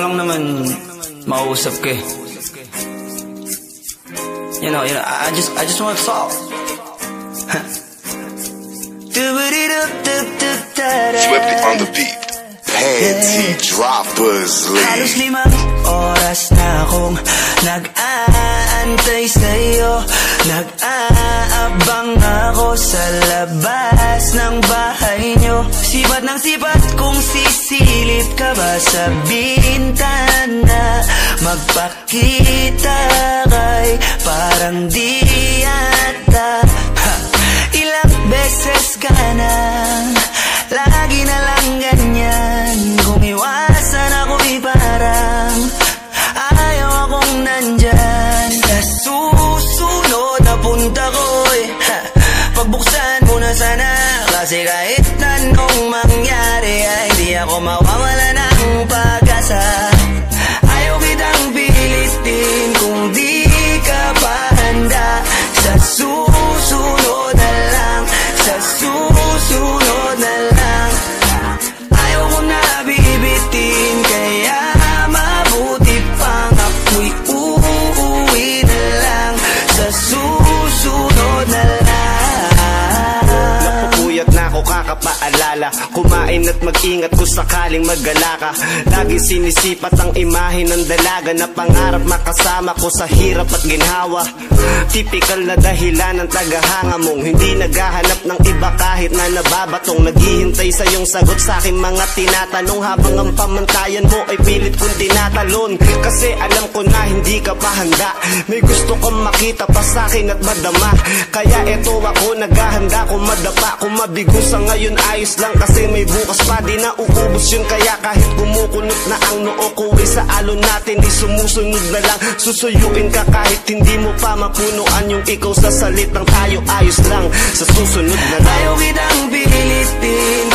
naman mausap ka eh. You know, you know, I I just, I just want to talk. Swiftly on the beat. Panty droppers Halos limang oras na akong nag-aantay sa'yo Nag-aabang ako sa labas ng bahay nyo. Sipat ng sipat kung sisilip ka ba sa bintana. Magpakita kay parang di yata ha, Ilang beses Kasi ako kakapaalala Kumain at mag-ingat kung sakaling magala ka. Lagi sinisipat ang imahe ng dalaga Na pangarap makasama ko sa hirap at ginhawa. Typical na dahilan ng tagahanga mong Hindi naghahanap ng iba kahit na nababatong Naghihintay sa iyong sagot sa aking mga tinatanong. Habang ang pamantayan mo ay pilit kong tinatalon. Kasi alam ko na hindi ka pa handa. May gusto kang makita pa sa akin at madama. Kaya eto ako naghahanda kung madapa Kung mabigo sa ngayon ayos lang Kasi may bukas pa. Di na uubos yun Kaya kahit kumukunot na ang noo ko ay sa alon natin Di sumusunod na lang. Susuyuin ka kahit hindi mo pa mapunuan Yung ikaw sa salitang tayo. Ayos lang Sa susunod na lang. Ayaw kitang pilitin